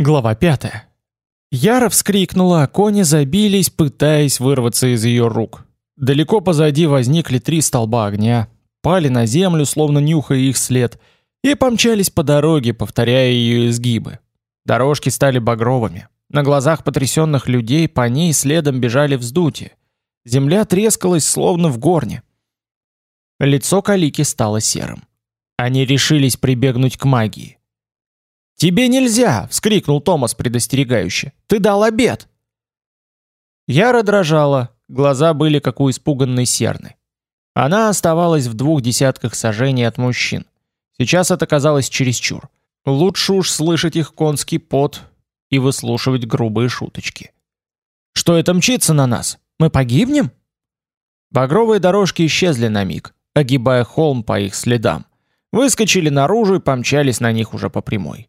Глава 5. Яра вскрикнула, а кони забились, пытаясь вырваться из ее рук. Далеко позади возникли три столба огня, пали на землю, словно нюхая их след, и помчались по дороге, повторяя ее изгибы. Дорожки стали багровыми. На глазах потрясенных людей по ней следом бежали вздутия. Земля трескалась, словно в горне. Лицо Калики стало серым. Они решились прибегнуть к магии. «Тебе нельзя!» — вскрикнул Томас предостерегающе. «Ты дал обед!» Яра дрожала, глаза были как у испуганной серны. Она оставалась в двух десятках сажений от мужчин. Сейчас это казалось чересчур. Лучше уж слышать их конский пот и выслушивать грубые шуточки. «Что это мчится на нас? Мы погибнем?» Багровые дорожки исчезли на миг, огибая холм по их следам. Выскочили наружу и помчались на них уже по прямой.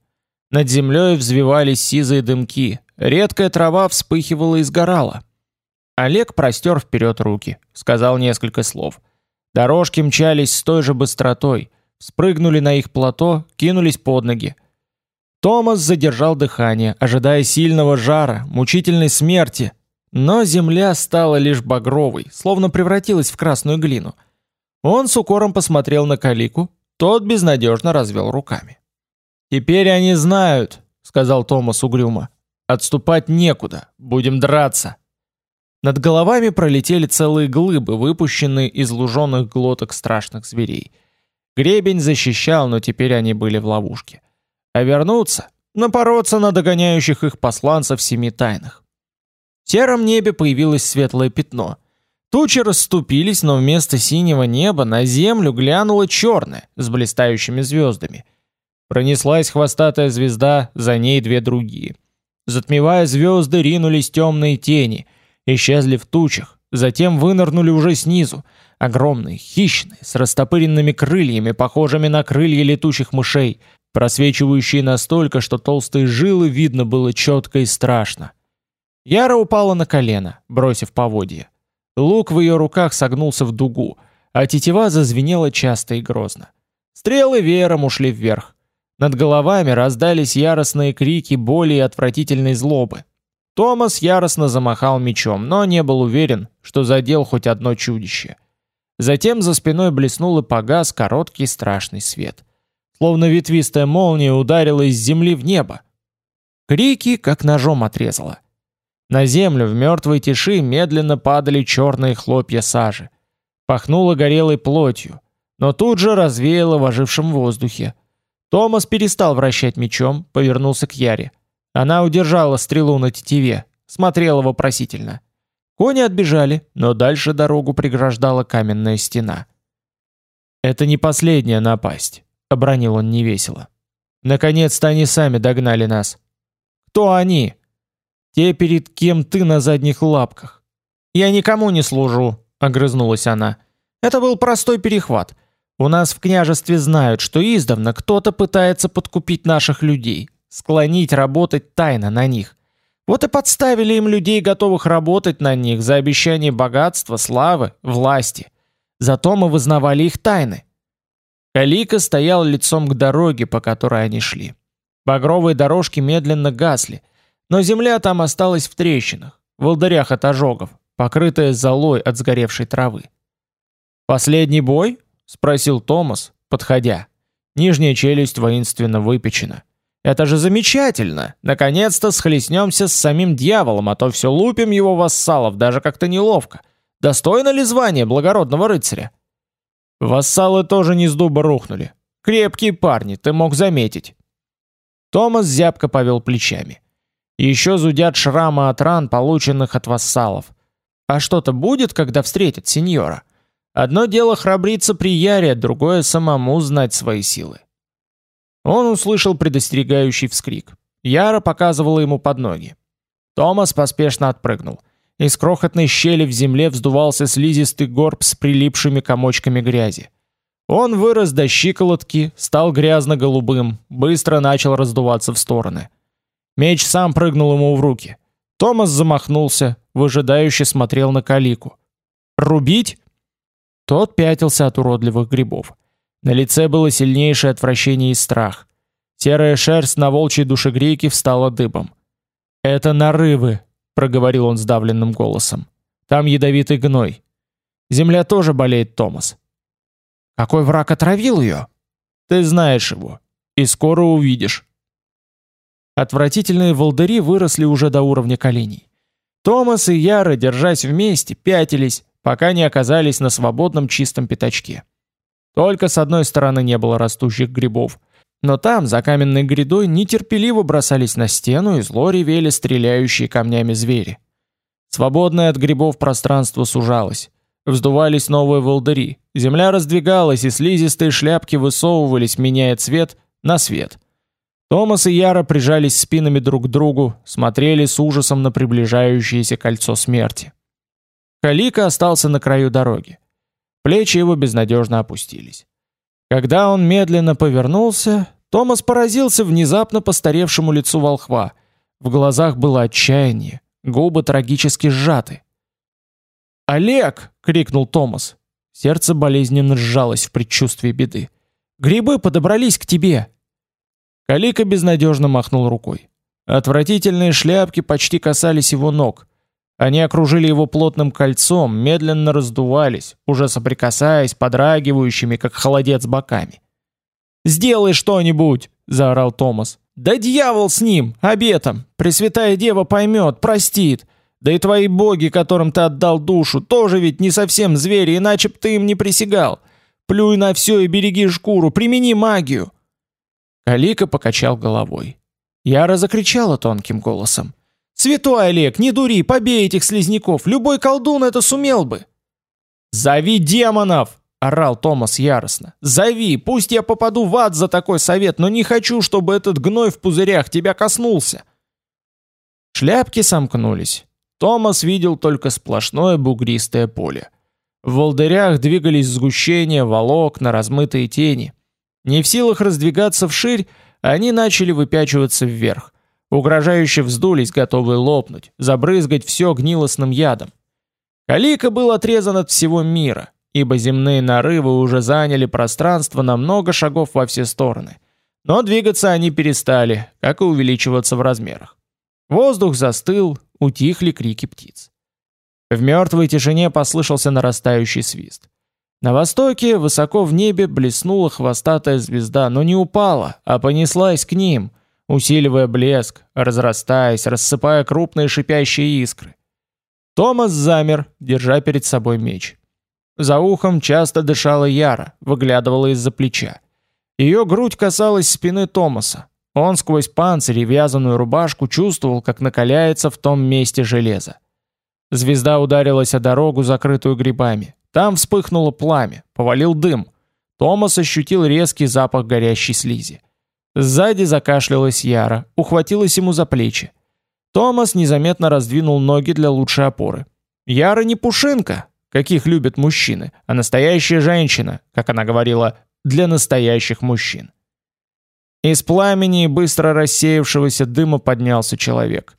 Над землей взвивались сизые дымки, редкая трава вспыхивала и сгорала. Олег простер вперед руки, сказал несколько слов. Дорожки мчались с той же быстротой, спрыгнули на их плато, кинулись под ноги. Томас задержал дыхание, ожидая сильного жара, мучительной смерти, но земля стала лишь багровой, словно превратилась в красную глину. Он с укором посмотрел на Калику, тот безнадежно развел руками. Теперь они знают, сказал Томас угрюмо. Отступать некуда, будем драться. Над головами пролетели целые глыбы, выпущенные из луженых глоток страшных зверей. Гребень защищал, но теперь они были в ловушке. А вернуться, напороться на догоняющих их посланцев семи тайных. В сером небе появилось светлое пятно. Тучи расступились, но вместо синего неба на землю глянуло черное с блистающими звездами — Пронеслась хвостатая звезда, за ней две другие. Затмевая звезды, ринулись темные тени, исчезли в тучах, затем вынырнули уже снизу, огромные, хищные, с растопыренными крыльями, похожими на крылья летучих мышей, просвечивающие настолько, что толстые жилы видно было четко и страшно. Яра упала на колено, бросив поводья. Лук в ее руках согнулся в дугу, а тетива зазвенела часто и грозно. Стрелы веером ушли вверх. Над головами раздались яростные крики боли и отвратительной злобы. Томас яростно замахал мечом, но не был уверен, что задел хоть одно чудище. Затем за спиной блеснул и погас короткий страшный свет. Словно ветвистая молния ударила из земли в небо. Крики как ножом отрезало. На землю в мертвой тиши медленно падали черные хлопья сажи. Пахнуло горелой плотью, но тут же развеяло в ожившем воздухе. Томас перестал вращать мечом, повернулся к Яре. Она удержала стрелу на тетиве, смотрела вопросительно. Кони отбежали, но дальше дорогу преграждала каменная стена. «Это не последняя напасть», — обронил он невесело. «Наконец-то они сами догнали нас». «Кто они?» «Те, перед кем ты на задних лапках». «Я никому не служу», — огрызнулась она. «Это был простой перехват. У нас в княжестве знают, что издавна кто-то пытается подкупить наших людей, склонить работать тайно на них. Вот и подставили им людей, готовых работать на них за обещание богатства, славы, власти. Зато мы вызнавали их тайны. Калика стоял лицом к дороге, по которой они шли. Багровые дорожки медленно гасли, но земля там осталась в трещинах, в волдырях от ожогов, покрытая золой от сгоревшей травы. «Последний бой?» Спросил Томас, подходя. Нижняя челюсть воинственно выпечена. Это же замечательно. Наконец-то схлестнемся с самим дьяволом, а то все лупим его вассалов, даже как-то неловко. Достойно ли звания благородного рыцаря? Вассалы тоже не с дуба рухнули. Крепкие парни, ты мог заметить. Томас зябко повел плечами. Еще зудят шрамы от ран, полученных от вассалов. А что-то будет, когда встретят сеньора? Одно дело храбриться при Яре, другое самому знать свои силы. Он услышал предостерегающий вскрик. Яра показывала ему под ноги. Томас поспешно отпрыгнул. Из крохотной щели в земле вздувался слизистый горб с прилипшими комочками грязи. Он вырос до щиколотки, стал грязно-голубым, быстро начал раздуваться в стороны. Меч сам прыгнул ему в руки. Томас замахнулся, выжидающе смотрел на Калику. «Рубить?» Тот пятился от уродливых грибов. На лице было сильнейшее отвращение и страх. Серая шерсть на волчьей душегрейке встала дыбом. «Это нарывы», — проговорил он сдавленным голосом. «Там ядовитый гной. Земля тоже болеет, Томас». «Какой враг отравил ее?» «Ты знаешь его. И скоро увидишь». Отвратительные волдыри выросли уже до уровня коленей. Томас и Яра, держась вместе, пятились, пока не оказались на свободном чистом пятачке. Только с одной стороны не было растущих грибов, но там, за каменной грядой, нетерпеливо бросались на стену и зло ревели стреляющие камнями звери. Свободное от грибов пространство сужалось. Вздувались новые волдыри. Земля раздвигалась, и слизистые шляпки высовывались, меняя цвет на свет. Томас и Яра прижались спинами друг к другу, смотрели с ужасом на приближающееся кольцо смерти. Калика остался на краю дороги. Плечи его безнадежно опустились. Когда он медленно повернулся, Томас поразился внезапно постаревшему лицу волхва. В глазах было отчаяние, губы трагически сжаты. "Олег!" крикнул Томас. Сердце болезненно сжалось в предчувствии беды. "Грибы подобрались к тебе!" Калика безнадежно махнул рукой. Отвратительные шляпки почти касались его ног. Они окружили его плотным кольцом, медленно раздувались, уже соприкасаясь подрагивающими, как холодец, боками. «Сделай что-нибудь!» — заорал Томас. «Да дьявол с ним, обетом! Пресвятая Дева поймет, простит! Да и твои боги, которым ты отдал душу, тоже ведь не совсем звери, иначе б ты им не присягал! Плюй на все и береги шкуру, примени магию!» Калика покачал головой. Яра закричала тонким голосом. Святой Олег, не дури, побей этих слизняков, любой колдун это сумел бы. Зови демонов, орал Томас яростно. Зови, пусть я попаду в ад за такой совет, но не хочу, чтобы этот гной в пузырях тебя коснулся. Шляпки сомкнулись. Томас видел только сплошное бугристое поле. В волдырях двигались сгущения, волокна, размытые тени. Не в силах раздвигаться вширь, они начали выпячиваться вверх. Угрожающе вздулись, готовые лопнуть, забрызгать все гнилостным ядом. Калика был отрезан от всего мира, ибо земные нарывы уже заняли пространство на много шагов во все стороны. Но двигаться они перестали, как и увеличиваться в размерах. Воздух застыл, утихли крики птиц. В мертвой тишине послышался нарастающий свист. На востоке, высоко в небе, блеснула хвостатая звезда, но не упала, а понеслась к ним, усиливая блеск, разрастаясь, рассыпая крупные шипящие искры. Томас замер, держа перед собой меч. За ухом часто дышала Яра, выглядывала из-за плеча. Ее грудь касалась спины Томаса. Он сквозь панцирь и вязаную рубашку чувствовал, как накаляется в том месте железо. Звезда ударилась о дорогу, закрытую грибами. Там вспыхнуло пламя, повалил дым. Томас ощутил резкий запах горящей слизи. Сзади закашлялась Яра, ухватилась ему за плечи. Томас незаметно раздвинул ноги для лучшей опоры. Яра не пушинка, каких любят мужчины, а настоящая женщина, как она говорила, для настоящих мужчин. Из пламени и быстро рассеявшегося дыма поднялся человек.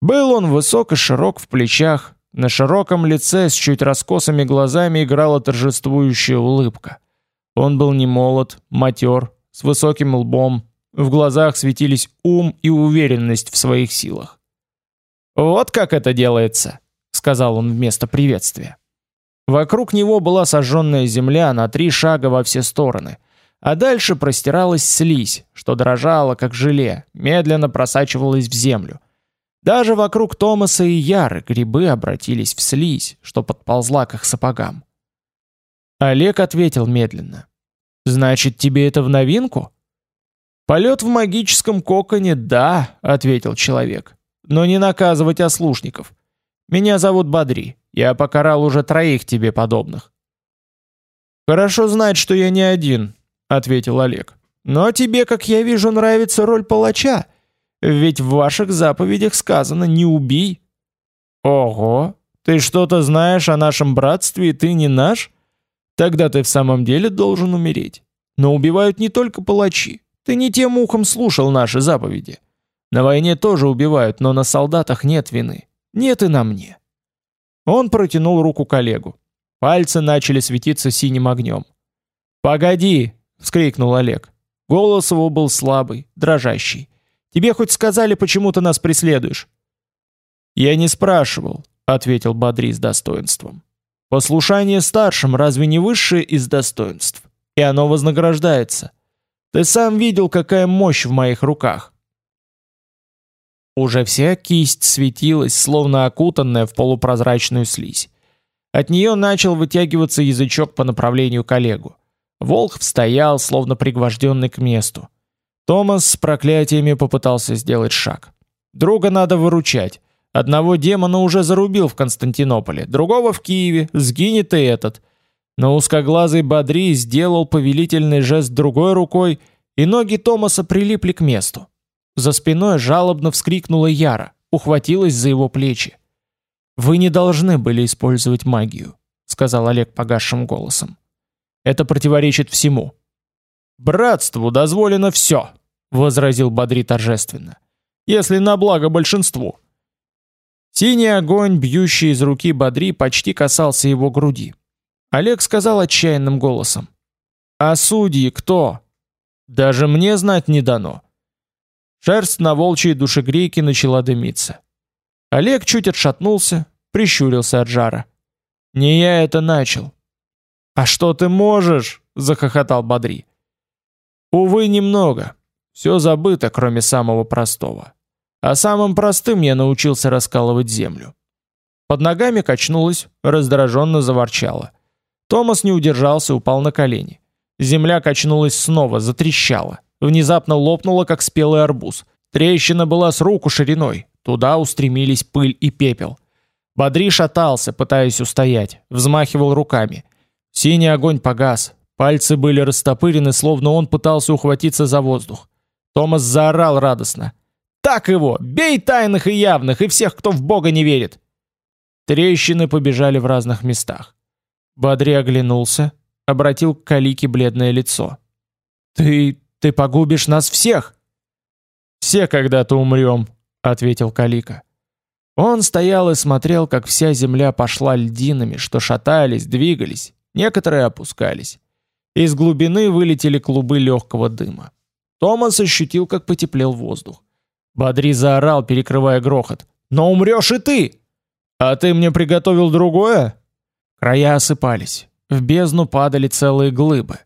Был он высок и широк в плечах, на широком лице с чуть раскосыми глазами играла торжествующая улыбка. Он был не молод, матер, с высоким лбом, в глазах светились ум и уверенность в своих силах. «Вот как это делается», — сказал он вместо приветствия. Вокруг него была сожженная земля на три шага во все стороны, а дальше простиралась слизь, что дрожала, как желе, медленно просачивалась в землю. Даже вокруг Томаса и Яры грибы обратились в слизь, что подползла к их сапогам. Олег ответил медленно. Значит, тебе это в новинку? Полет в магическом коконе, да, ответил человек. Но не наказывать ослушников. Меня зовут Бадри. Я покарал уже троих тебе подобных. Хорошо знать, что я не один, ответил Олег. Но тебе, как я вижу, нравится роль палача. Ведь в ваших заповедях сказано: "Не убий". Ого, ты что-то знаешь о нашем братстве, и ты не наш? Тогда ты в самом деле должен умереть. Но убивают не только палачи. Ты не тем ухом слушал наши заповеди. На войне тоже убивают, но на солдатах нет вины. Нет и на мне. Он протянул руку коллегу. Пальцы начали светиться синим огнем. «Погоди!» — вскрикнул Олег. Голос его был слабый, дрожащий. Тебе хоть сказали, почему ты нас преследуешь? Я не спрашивал, ответил Бадри с достоинством. Послушание старшим разве не высшее из достоинств? И оно вознаграждается. Ты сам видел, какая мощь в моих руках. Уже вся кисть светилась, словно окутанная в полупрозрачную слизь. От нее начал вытягиваться язычок по направлению к Олегу. Волх стоял, словно пригвожденный к месту. Томас с проклятиями попытался сделать шаг. Друга надо выручать. Одного демона уже зарубил в Константинополе, другого в Киеве, сгинет и этот. Но узкоглазый Бадри сделал повелительный жест другой рукой, и ноги Томаса прилипли к месту. За спиной жалобно вскрикнула Яра, ухватилась за его плечи. «Вы не должны были использовать магию», — сказал Олег погасшим голосом. «Это противоречит всему». «Братству дозволено все», — возразил Бадри торжественно. «Если на благо большинству». Синий огонь, бьющий из руки Бадри, почти касался его груди. Олег сказал отчаянным голосом. «А судьи кто?» «Даже мне знать не дано». Шерсть на волчьей душегрейке начала дымиться. Олег чуть отшатнулся, прищурился от жара. «Не я это начал». «А что ты можешь?» — захохотал Бадри. «Увы, немного. Все забыто, кроме самого простого. А самым простым я научился раскалывать землю. Под ногами качнулась, раздраженно заворчала. Томас не удержался, упал на колени. Земля качнулась снова, затрещала. Внезапно лопнула, как спелый арбуз. Трещина была с руку шириной. Туда устремились пыль и пепел. Бодри шатался, пытаясь устоять, взмахивал руками. Синий огонь погас. Пальцы были растопырены, словно он пытался ухватиться за воздух. Томас заорал радостно. Так его! Бей тайных и явных, и всех, кто в Бога не верит!» Трещины побежали в разных местах. Бадри оглянулся, обратил к Калике бледное лицо. «Ты... ты погубишь нас всех!» «Все когда-то умрем», — ответил Калика. Он стоял и смотрел, как вся земля пошла льдинами, что шатались, двигались, некоторые опускались. Из глубины вылетели клубы легкого дыма. Томас ощутил, как потеплел воздух. Бадри заорал, перекрывая грохот. «Но умрешь и ты!» «А ты мне приготовил другое?» Края осыпались. В бездну падали целые глыбы.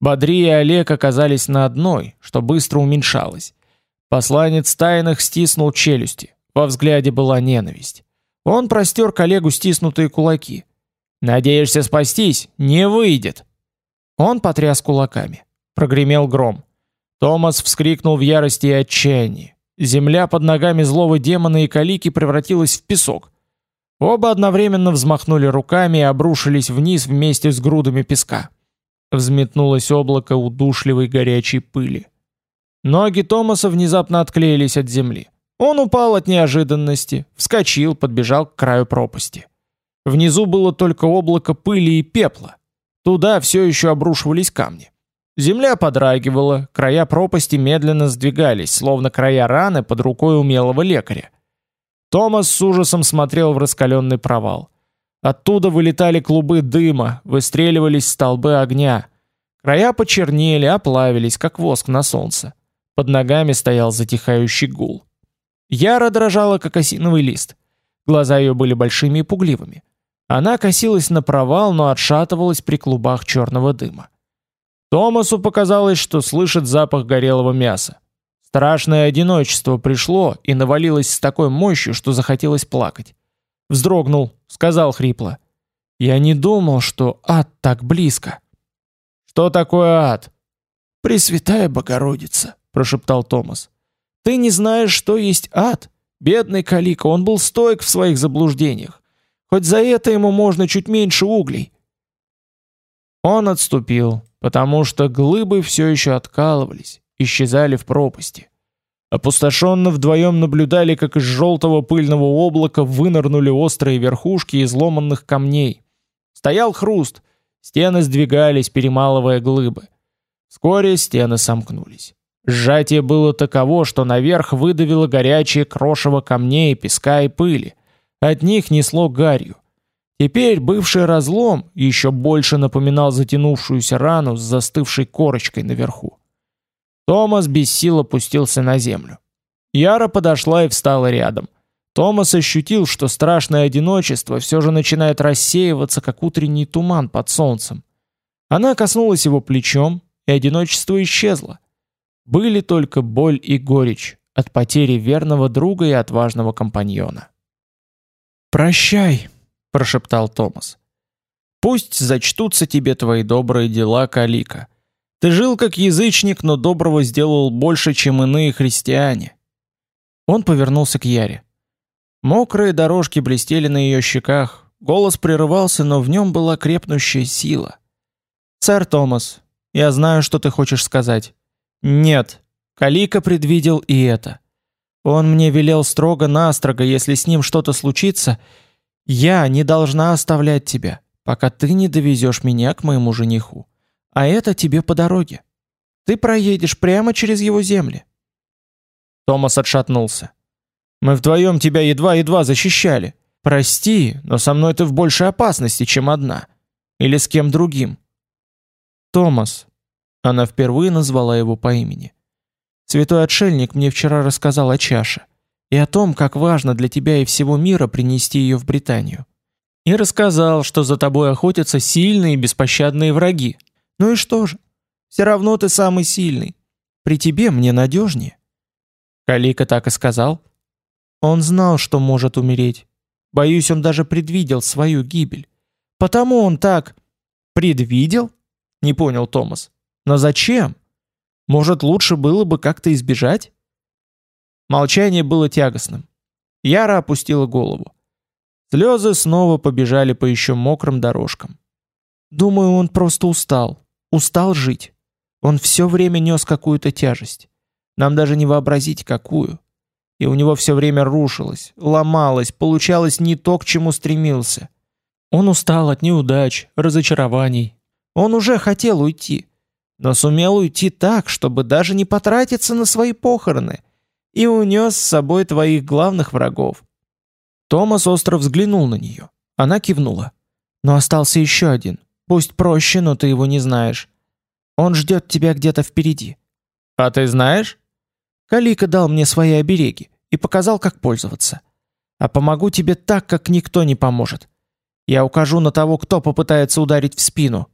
Бадри и Олег оказались на одной, что быстро уменьшалось. Посланец тайных стиснул челюсти. Во взгляде была ненависть. Он простер коллегу стиснутые кулаки. «Надеешься спастись? Не выйдет!» Он потряс кулаками. Прогремел гром. Томас вскрикнул в ярости и отчаянии. Земля под ногами злого демона и калики превратилась в песок. Оба одновременно взмахнули руками и обрушились вниз вместе с грудами песка. Взметнулось облако удушливой горячей пыли. Ноги Томаса внезапно отклеились от земли. Он упал от неожиданности, вскочил, подбежал к краю пропасти. Внизу было только облако пыли и пепла. Туда все еще обрушивались камни. Земля подрагивала, края пропасти медленно сдвигались, словно края раны под рукой умелого лекаря. Томас с ужасом смотрел в раскаленный провал. Оттуда вылетали клубы дыма, выстреливались столбы огня. Края почернели, оплавились, как воск на солнце. Под ногами стоял затихающий гул. Яра дрожала, как осиновый лист. Глаза ее были большими и пугливыми. Она косилась на провал, но отшатывалась при клубах черного дыма. Томасу показалось, что слышит запах горелого мяса. Страшное одиночество пришло и навалилось с такой мощью, что захотелось плакать. Вздрогнул, сказал хрипло: "Я не думал, что ад так близко". "Что такое ад?" "Пресвятая Богородица", прошептал Томас. "Ты не знаешь, что есть ад? Бедный Калика, он был стойк в своих заблуждениях. Хоть за это ему можно чуть меньше углей". Он отступил, потому что глыбы все еще откалывались, исчезали в пропасти. Опустошенно вдвоем наблюдали, как из желтого пыльного облака вынырнули острые верхушки изломанных камней. Стоял хруст, стены сдвигались, перемалывая глыбы. Вскоре стены сомкнулись. Сжатие было таково, что наверх выдавило горячее крошево камней, песка и пыли. От них несло гарью. Теперь бывший разлом еще больше напоминал затянувшуюся рану с застывшей корочкой наверху. Томас без сил опустился на землю. Яра подошла и встала рядом. Томас ощутил, что страшное одиночество все же начинает рассеиваться, как утренний туман под солнцем. Она коснулась его плечом, и одиночество исчезло. Были только боль и горечь от потери верного друга и отважного компаньона. «Прощай», — прошептал Томас. «Пусть зачтутся тебе твои добрые дела, Калика. Ты жил как язычник, но доброго сделал больше, чем иные христиане». Он повернулся к Яре. Мокрые дорожки блестели на ее щеках, голос прерывался, но в нем была крепнущая сила. «Сэр Томас, я знаю, что ты хочешь сказать». «Нет». Калика предвидел и это. Он мне велел строго-настрого, если с ним что-то случится, я не должна оставлять тебя, пока ты не довезешь меня к моему жениху. А это тебе по дороге. Ты проедешь прямо через его земли. Томас отшатнулся. Мы вдвоем тебя едва-едва защищали. Прости, но со мной ты в большей опасности, чем одна. Или с кем другим. Томас. Она впервые назвала его по имени. Святой отшельник мне вчера рассказал о чаше и о том, как важно для тебя и всего мира принести ее в Британию. И рассказал, что за тобой охотятся сильные и беспощадные враги. Ну и что же? Все равно ты самый сильный. При тебе мне надежнее. Калика так и сказал. Он знал, что может умереть. Боюсь, он даже предвидел свою гибель. Потому он так... Предвидел? Не понял Томас. Но зачем? Может, лучше было бы как-то избежать? Молчание было тягостным. Яра опустила голову. Слезы снова побежали по еще мокрым дорожкам. Думаю, он просто устал. Устал жить. Он все время нес какую-то тяжесть. Нам даже не вообразить, какую. И у него все время рушилось, ломалось, получалось не то, к чему стремился. Он устал от неудач, разочарований. Он уже хотел уйти но сумел уйти так, чтобы даже не потратиться на свои похороны, и унес с собой твоих главных врагов. Томас остро взглянул на нее. Она кивнула. Но остался еще один. Пусть проще, но ты его не знаешь. Он ждет тебя где-то впереди. А ты знаешь? Калика дал мне свои обереги и показал, как пользоваться. А помогу тебе так, как никто не поможет. Я укажу на того, кто попытается ударить в спину.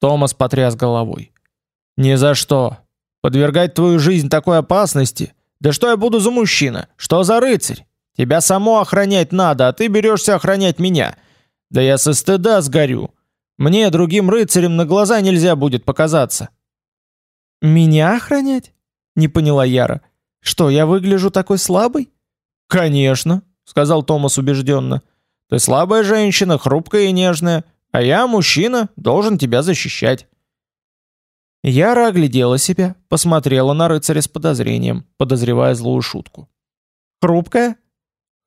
Томас потряс головой. «Ни за что. Подвергать твою жизнь такой опасности? Да что я буду за мужчина? Что за рыцарь? Тебя само охранять надо, а ты берешься охранять меня. Да я со стыда сгорю. Мне другим рыцарям на глаза нельзя будет показаться». «Меня охранять?» — не поняла Яра. «Что, я выгляжу такой слабый?» «Конечно», — сказал Томас убежденно. «Ты слабая женщина, хрупкая и нежная. А я, мужчина, должен тебя защищать. Яра оглядела себя, посмотрела на рыцаря с подозрением, подозревая злую шутку. Хрупкая?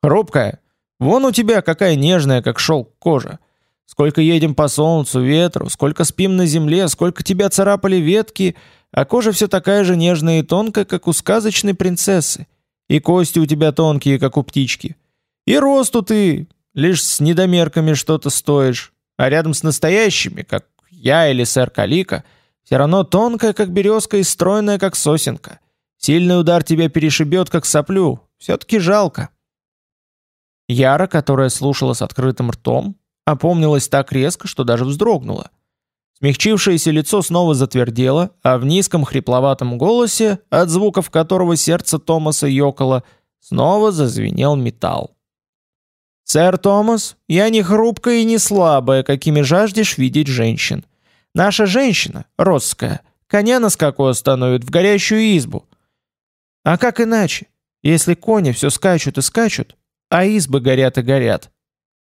Хрупкая. Вон у тебя какая нежная, как шелк кожа. Сколько едем по солнцу, ветру, сколько спим на земле, сколько тебя царапали ветки, а кожа все такая же нежная и тонкая, как у сказочной принцессы. И кости у тебя тонкие, как у птички. И росту ты лишь с недомерками что-то стоишь а рядом с настоящими, как я или сэр Калика, все равно тонкая, как березка, и стройная, как сосенка. Сильный удар тебя перешибет, как соплю. Все-таки жалко. Яра, которая слушала с открытым ртом, опомнилась так резко, что даже вздрогнула. Смягчившееся лицо снова затвердело, а в низком хрипловатом голосе, от звуков которого сердце Томаса ёкало, снова зазвенел металл. «Сэр Томас, я не хрупкая и не слабая, какими жаждешь видеть женщин. Наша женщина, родская, коня на скаку остановит в горящую избу. А как иначе, если кони все скачут и скачут, а избы горят и горят?